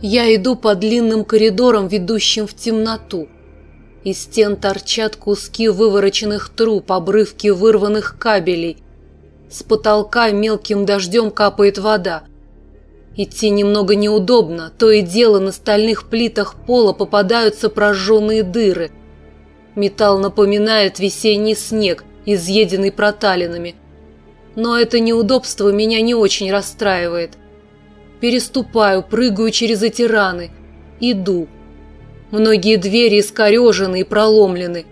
Я иду по длинным коридорам, ведущим в темноту. Из стен торчат куски вывороченных труб, обрывки вырванных кабелей. С потолка мелким дождем капает вода. Идти немного неудобно, то и дело на стальных плитах пола попадаются прожженные дыры. Металл напоминает весенний снег, изъеденный проталинами. Но это неудобство меня не очень расстраивает. Переступаю, прыгаю через эти раны. Иду. Многие двери искорежены и проломлены.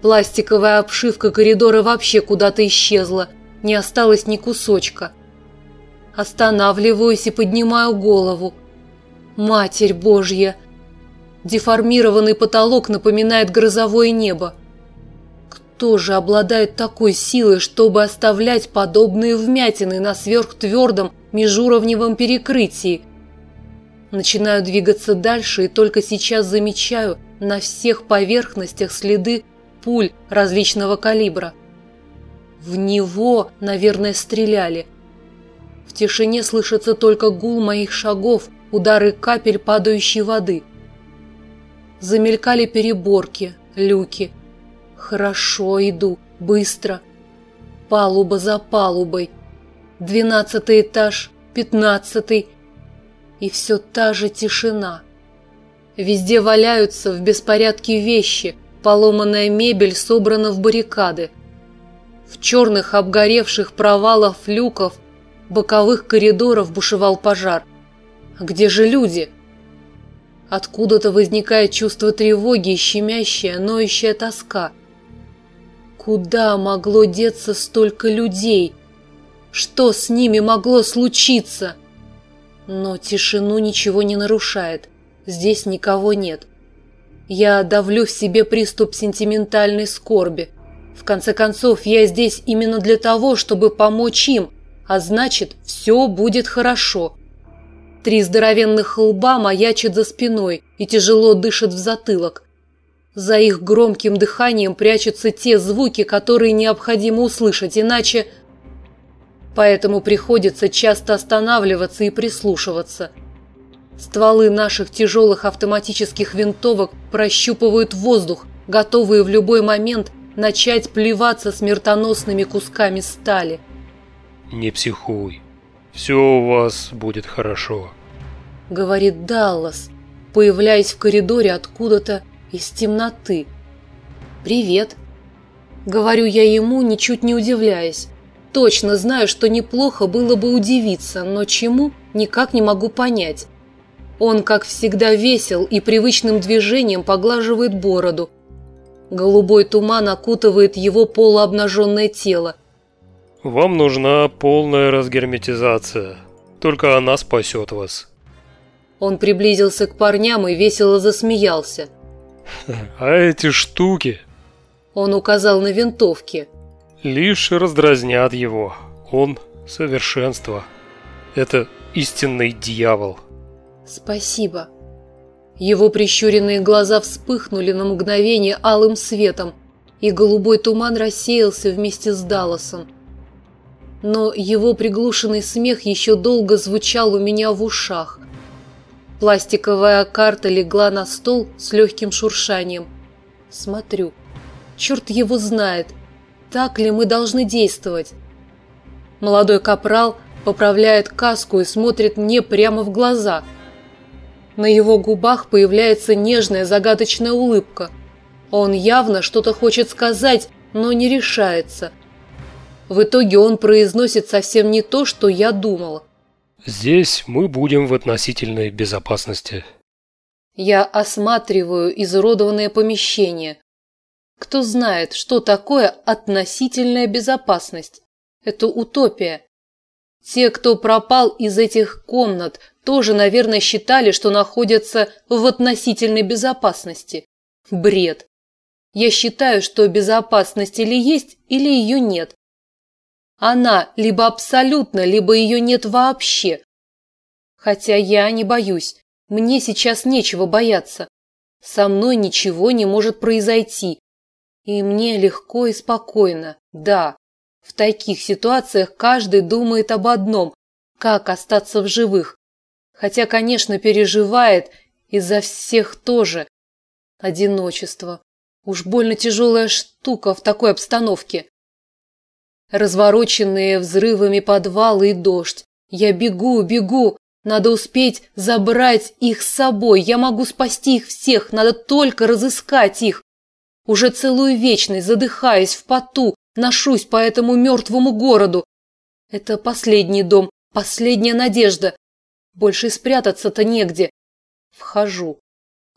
Пластиковая обшивка коридора вообще куда-то исчезла, не осталось ни кусочка. Останавливаюсь и поднимаю голову. Матерь Божья! Деформированный потолок напоминает грозовое небо. Кто же обладает такой силой, чтобы оставлять подобные вмятины на сверхтвердом межуровневом перекрытии? Начинаю двигаться дальше и только сейчас замечаю на всех поверхностях следы пуль различного калибра. В него, наверное, стреляли. В тишине слышится только гул моих шагов, удары капель падающей воды. Замелькали переборки, люки. Хорошо иду, быстро. Палуба за палубой. Двенадцатый этаж, пятнадцатый. И все та же тишина. Везде валяются в беспорядке вещи, поломанная мебель собрана в баррикады. В черных обгоревших провалах люков боковых коридоров бушевал пожар. Где же люди? Откуда-то возникает чувство тревоги и щемящая, ноющая тоска. Куда могло деться столько людей? Что с ними могло случиться? Но тишину ничего не нарушает. Здесь никого нет. Я давлю в себе приступ сентиментальной скорби. В конце концов, я здесь именно для того, чтобы помочь им, а значит, все будет хорошо. Три здоровенных лба маячат за спиной и тяжело дышат в затылок. За их громким дыханием прячутся те звуки, которые необходимо услышать, иначе... Поэтому приходится часто останавливаться и прислушиваться. Стволы наших тяжелых автоматических винтовок прощупывают воздух, готовые в любой момент начать плеваться смертоносными кусками стали. Не психуй. Все у вас будет хорошо. Говорит Даллас, появляясь в коридоре откуда-то из темноты. «Привет!» Говорю я ему, ничуть не удивляясь. Точно знаю, что неплохо было бы удивиться, но чему, никак не могу понять. Он, как всегда, весел и привычным движением поглаживает бороду. Голубой туман окутывает его полуобнаженное тело. Вам нужна полная разгерметизация. Только она спасет вас. Он приблизился к парням и весело засмеялся. А эти штуки... Он указал на винтовки. Лишь раздразнят его. Он совершенство. Это истинный дьявол. Спасибо. Его прищуренные глаза вспыхнули на мгновение алым светом, и голубой туман рассеялся вместе с Далласом. Но его приглушенный смех еще долго звучал у меня в ушах. Пластиковая карта легла на стол с легким шуршанием. Смотрю. Черт его знает, так ли мы должны действовать. Молодой капрал поправляет каску и смотрит мне прямо в глаза. На его губах появляется нежная загадочная улыбка. Он явно что-то хочет сказать, но не решается. В итоге он произносит совсем не то, что я думала. Здесь мы будем в относительной безопасности. Я осматриваю изуродованное помещение. Кто знает, что такое относительная безопасность? Это утопия. Те, кто пропал из этих комнат, тоже, наверное, считали, что находятся в относительной безопасности. Бред. Я считаю, что безопасность или есть, или ее нет. Она либо абсолютно, либо ее нет вообще. Хотя я не боюсь. Мне сейчас нечего бояться. Со мной ничего не может произойти. И мне легко и спокойно. Да, в таких ситуациях каждый думает об одном – как остаться в живых. Хотя, конечно, переживает из-за всех тоже. Одиночество. Уж больно тяжелая штука в такой обстановке. Развороченные взрывами подвалы и дождь. Я бегу, бегу. Надо успеть забрать их с собой. Я могу спасти их всех. Надо только разыскать их. Уже целую вечность, задыхаясь в поту, ношусь по этому мертвому городу. Это последний дом, последняя надежда. Больше спрятаться-то негде. Вхожу.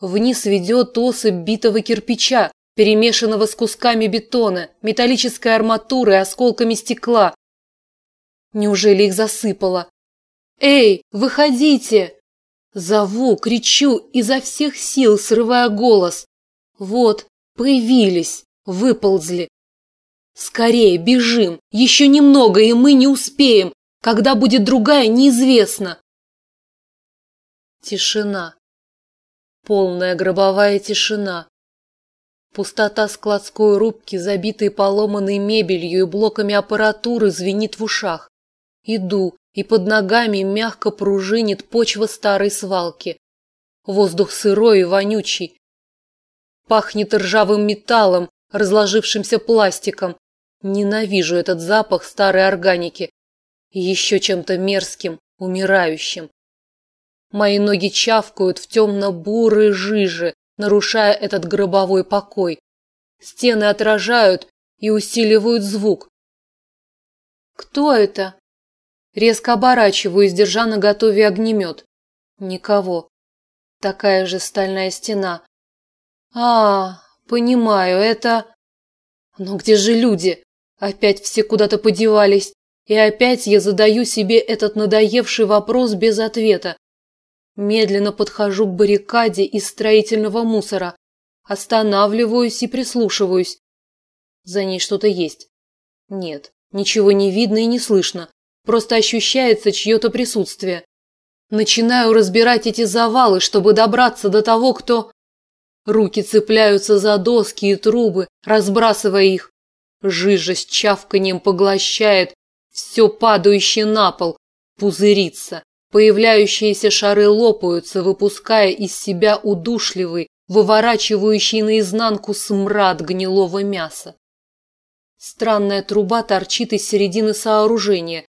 Вниз ведет осыпь битого кирпича, перемешанного с кусками бетона, металлической арматуры и осколками стекла. Неужели их засыпало? «Эй, выходите!» Зову, кричу, изо всех сил срывая голос. Вот, появились, выползли. Скорее, бежим, еще немного, и мы не успеем. Когда будет другая, неизвестно. Тишина. Полная гробовая тишина. Пустота складской рубки, забитой поломанной мебелью и блоками аппаратуры, звенит в ушах. Иду, и под ногами мягко пружинит почва старой свалки. Воздух сырой и вонючий. Пахнет ржавым металлом, разложившимся пластиком. Ненавижу этот запах старой органики. И еще чем-то мерзким, умирающим. Мои ноги чавкают в темно-бурой жиже, нарушая этот гробовой покой. Стены отражают и усиливают звук. Кто это? Резко оборачиваюсь, держа на готове огнемет. Никого. Такая же стальная стена. А, понимаю, это... Но где же люди? Опять все куда-то подевались. И опять я задаю себе этот надоевший вопрос без ответа. Медленно подхожу к баррикаде из строительного мусора. Останавливаюсь и прислушиваюсь. За ней что-то есть. Нет, ничего не видно и не слышно. Просто ощущается чье-то присутствие. Начинаю разбирать эти завалы, чтобы добраться до того, кто... Руки цепляются за доски и трубы, разбрасывая их. Жижа с чавканием поглощает все падающее на пол, пузырится. Появляющиеся шары лопаются, выпуская из себя удушливый, выворачивающий наизнанку смрад гнилого мяса. Странная труба торчит из середины сооружения.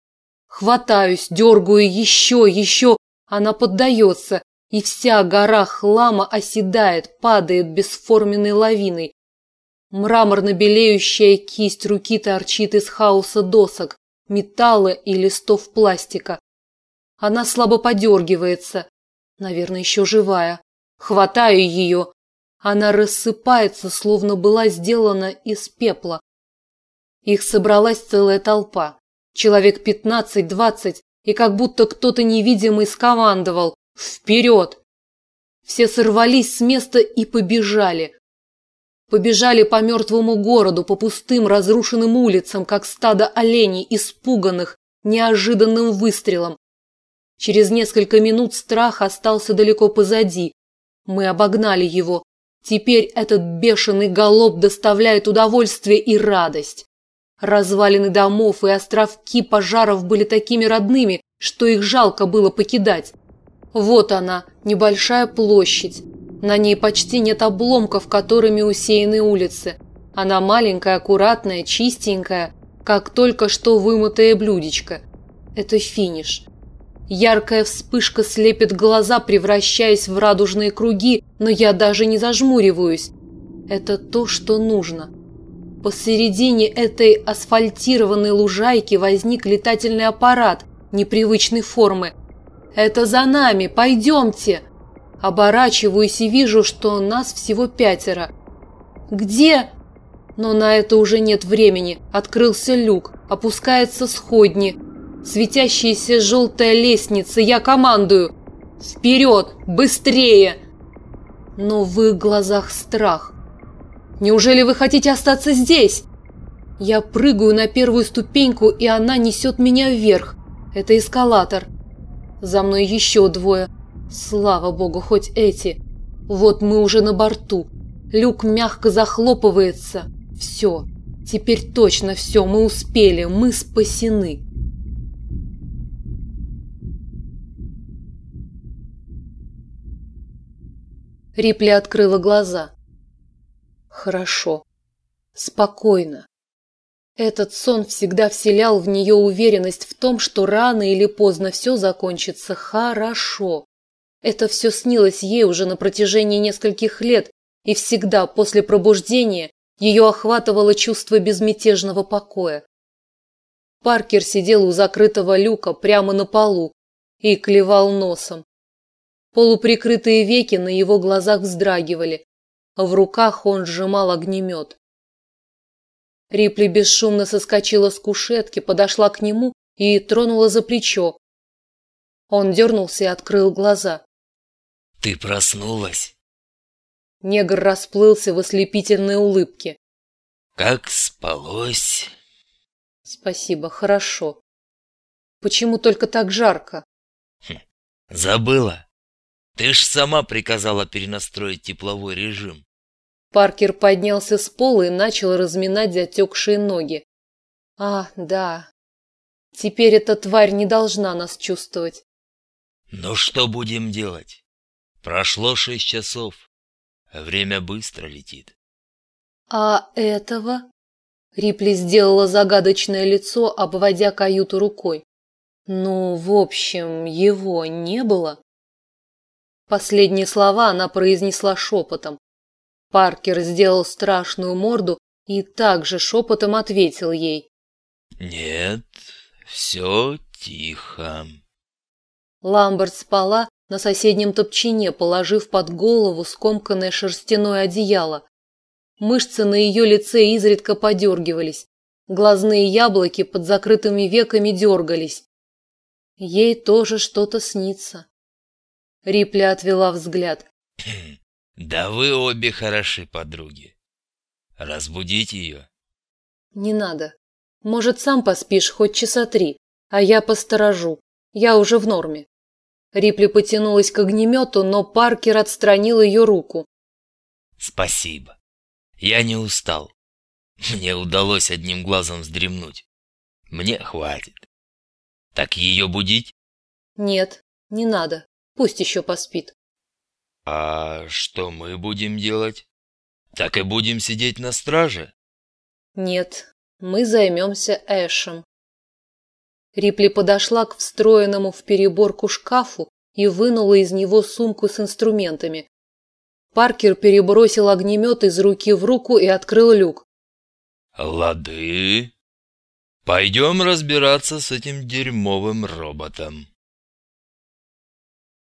Хватаюсь, дергаю еще, еще. Она поддается, и вся гора хлама оседает, падает бесформенной лавиной. Мраморно белеющая кисть руки торчит из хаоса досок, металла и листов пластика. Она слабо подергивается. Наверное, еще живая. Хватаю ее. Она рассыпается, словно была сделана из пепла. Их собралась целая толпа. Человек пятнадцать-двадцать, и как будто кто-то невидимый скомандовал «Вперед!». Все сорвались с места и побежали. Побежали по мертвому городу, по пустым разрушенным улицам, как стадо оленей, испуганных неожиданным выстрелом. Через несколько минут страх остался далеко позади. Мы обогнали его. Теперь этот бешеный галоп доставляет удовольствие и радость. Развалины домов и островки пожаров были такими родными, что их жалко было покидать. Вот она, небольшая площадь. На ней почти нет обломков, которыми усеяны улицы. Она маленькая, аккуратная, чистенькая, как только что вымытое блюдечко. Это финиш. Яркая вспышка слепит глаза, превращаясь в радужные круги, но я даже не зажмуриваюсь. Это то, что нужно. Посередине этой асфальтированной лужайки возник летательный аппарат непривычной формы. «Это за нами! Пойдемте!» Оборачиваюсь и вижу, что нас всего пятеро. «Где?» Но на это уже нет времени. Открылся люк, опускается сходни – Светящаяся желтая лестница, я командую. Вперед, быстрее! Но в их глазах страх. Неужели вы хотите остаться здесь? Я прыгаю на первую ступеньку, и она несет меня вверх. Это эскалатор. За мной еще двое. Слава богу, хоть эти. Вот мы уже на борту. Люк мягко захлопывается. Все. Теперь точно все. Мы успели. Мы спасены. Рипли открыла глаза. Хорошо. Спокойно. Этот сон всегда вселял в нее уверенность в том, что рано или поздно все закончится хорошо. Это все снилось ей уже на протяжении нескольких лет, и всегда после пробуждения ее охватывало чувство безмятежного покоя. Паркер сидел у закрытого люка прямо на полу и клевал носом. Полуприкрытые веки на его глазах вздрагивали, а в руках он сжимал огнемет. Рипли бесшумно соскочила с кушетки, подошла к нему и тронула за плечо. Он дернулся и открыл глаза. «Ты проснулась?» Негр расплылся в ослепительной улыбке. «Как спалось?» Спасибо, хорошо. Почему только так жарко? Хм, забыла. Ты ж сама приказала перенастроить тепловой режим. Паркер поднялся с пола и начал разминать затекшие ноги. А, да. Теперь эта тварь не должна нас чувствовать. Ну что будем делать? Прошло шесть часов. Время быстро летит. А этого? Рипли сделала загадочное лицо, обводя каюту рукой. Ну, в общем, его не было. Последние слова она произнесла шепотом. Паркер сделал страшную морду и также шепотом ответил ей. «Нет, все тихо». Ламберт спала на соседнем топчине, положив под голову скомканное шерстяное одеяло. Мышцы на ее лице изредка подергивались. Глазные яблоки под закрытыми веками дергались. Ей тоже что-то снится. Рипли отвела взгляд. Да вы обе хороши подруги. Разбудить ее? Не надо. Может, сам поспишь хоть часа три, а я посторожу. Я уже в норме. Рипли потянулась к огнемету, но Паркер отстранил ее руку. Спасибо. Я не устал. Мне удалось одним глазом вздремнуть. Мне хватит. Так ее будить? Нет, не надо. Пусть еще поспит. А что мы будем делать? Так и будем сидеть на страже? Нет, мы займемся Эшем. Рипли подошла к встроенному в переборку шкафу и вынула из него сумку с инструментами. Паркер перебросил огнемет из руки в руку и открыл люк. «Лады. Пойдем разбираться с этим дерьмовым роботом».